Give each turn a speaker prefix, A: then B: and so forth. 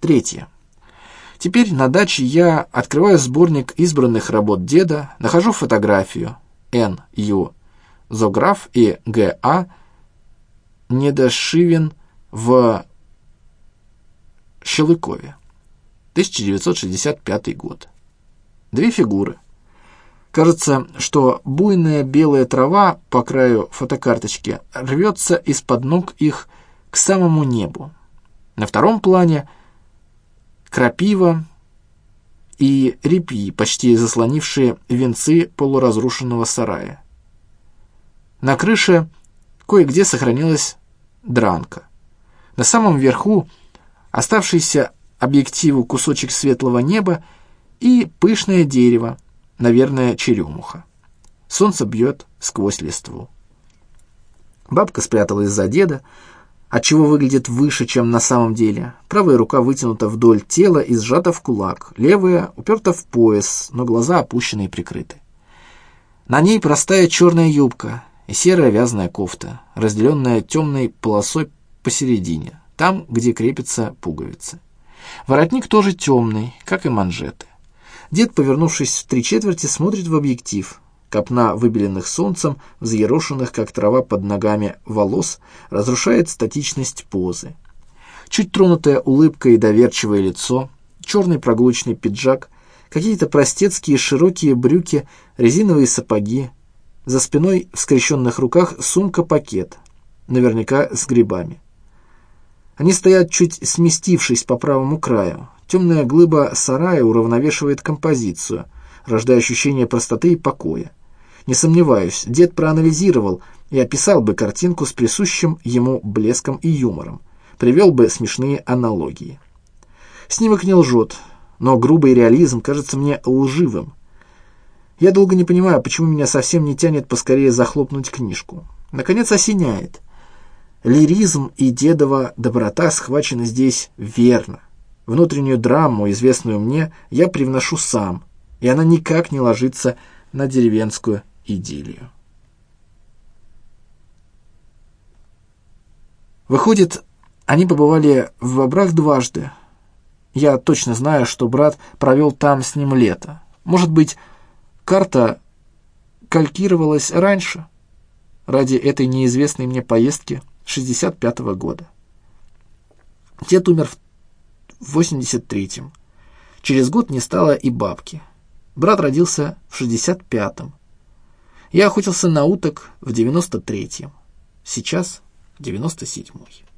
A: Третье. Теперь на даче я открываю сборник избранных работ деда, нахожу фотографию Н. Ю. Зограф и Г. А. Недошивин в Щелыкове. 1965 год. Две фигуры. Кажется, что буйная белая трава по краю фотокарточки рвется из-под ног их к самому небу. На втором плане крапива и репьи, почти заслонившие венцы полуразрушенного сарая. На крыше кое-где сохранилась дранка. На самом верху оставшийся объективу кусочек светлого неба и пышное дерево, наверное, черемуха. Солнце бьет сквозь листву. Бабка спряталась за деда, отчего выглядит выше, чем на самом деле. Правая рука вытянута вдоль тела и сжата в кулак, левая уперта в пояс, но глаза опущены и прикрыты. На ней простая черная юбка и серая вязаная кофта, разделенная темной полосой посередине, там, где крепится пуговицы. Воротник тоже темный, как и манжеты. Дед, повернувшись в три четверти, смотрит в объектив. Копна выбеленных солнцем, взъерошенных, как трава под ногами, волос, разрушает статичность позы. Чуть тронутая улыбкой и доверчивое лицо, черный прогулочный пиджак, какие-то простецкие широкие брюки, резиновые сапоги, за спиной в скрещенных руках сумка-пакет, наверняка с грибами. Они стоят чуть сместившись по правому краю. Темная глыба сарая уравновешивает композицию, рождая ощущение простоты и покоя. Не сомневаюсь, дед проанализировал и описал бы картинку с присущим ему блеском и юмором, привел бы смешные аналогии. Снимок не лжет, но грубый реализм кажется мне лживым. Я долго не понимаю, почему меня совсем не тянет поскорее захлопнуть книжку. Наконец осеняет. Лиризм и дедова доброта схвачены здесь верно. Внутреннюю драму, известную мне, я привношу сам, и она никак не ложится на деревенскую идиллию. Выходит, они побывали в Бобрах дважды. Я точно знаю, что брат провел там с ним лето. Может быть, карта калькировалась раньше, ради этой неизвестной мне поездки 65 -го года. Дед умер в 83-м. Через год не стало и бабки. Брат родился в 65-м. Я охотился на уток в 93-м. Сейчас 97-й.